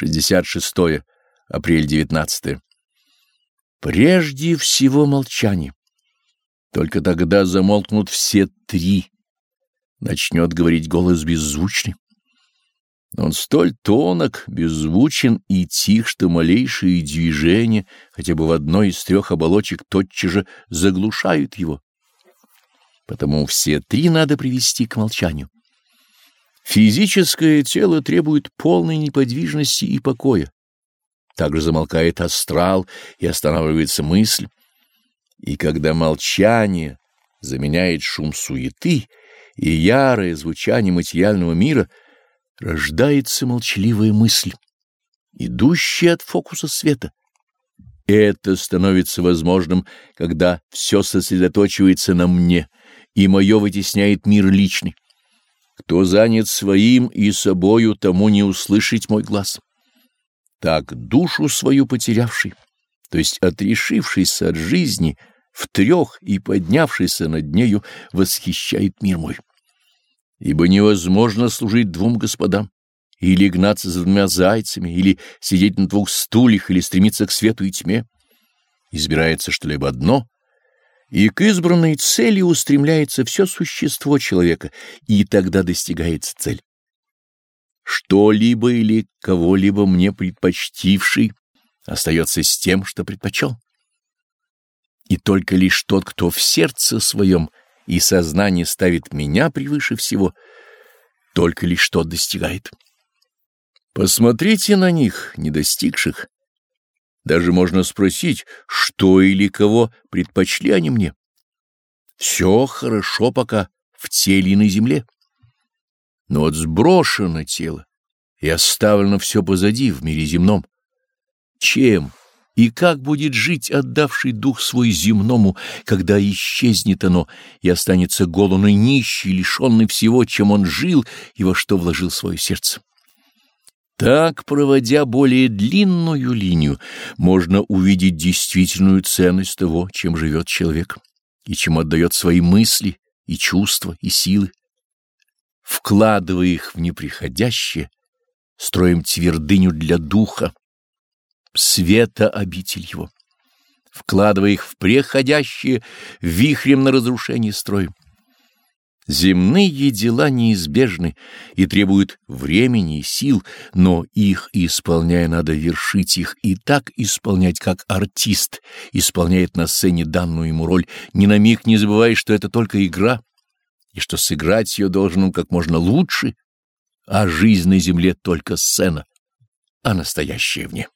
66 апрель 19 Прежде всего молчание. Только тогда замолкнут все три. Начнет говорить голос беззвучный. Он столь тонок, беззвучен и тих, что малейшие движения, хотя бы в одной из трех оболочек, тотчас же заглушают его. Потому все три надо привести к молчанию. Физическое тело требует полной неподвижности и покоя. Также замолкает астрал и останавливается мысль. И когда молчание заменяет шум суеты и ярое звучание материального мира, рождается молчаливая мысль, идущая от фокуса света. Это становится возможным, когда все сосредоточивается на мне, и мое вытесняет мир личный. Кто занят своим и собою, тому не услышать мой глаз. Так душу свою потерявший, то есть отрешившийся от жизни в трех и поднявшийся над нею, восхищает мир мой. Ибо невозможно служить двум господам, или гнаться за двумя зайцами, или сидеть на двух стульях, или стремиться к свету и тьме. Избирается что-либо одно — и к избранной цели устремляется все существо человека, и тогда достигается цель. Что-либо или кого-либо мне предпочтивший остается с тем, что предпочел. И только лишь тот, кто в сердце своем и сознании ставит меня превыше всего, только лишь тот достигает. Посмотрите на них, не достигших, даже можно спросить, что или кого предпочли они мне. Все хорошо пока в теле и на земле. Но вот сброшено тело и оставлено все позади в мире земном. Чем и как будет жить отдавший дух свой земному, когда исчезнет оно и останется и нищий, лишенный всего, чем он жил и во что вложил свое сердце? Так, проводя более длинную линию, можно увидеть действительную ценность того, чем живет человек, и чем отдает свои мысли, и чувства, и силы. Вкладывая их в неприходящее, строим твердыню для духа, света обитель его. Вкладывая их в преходящее, вихрем на разрушение строим. Земные дела неизбежны и требуют времени и сил, но их, исполняя, надо вершить их и так исполнять, как артист исполняет на сцене данную ему роль, ни на миг не забывая, что это только игра, и что сыграть ее должен как можно лучше, а жизнь на земле только сцена, а настоящая в ней.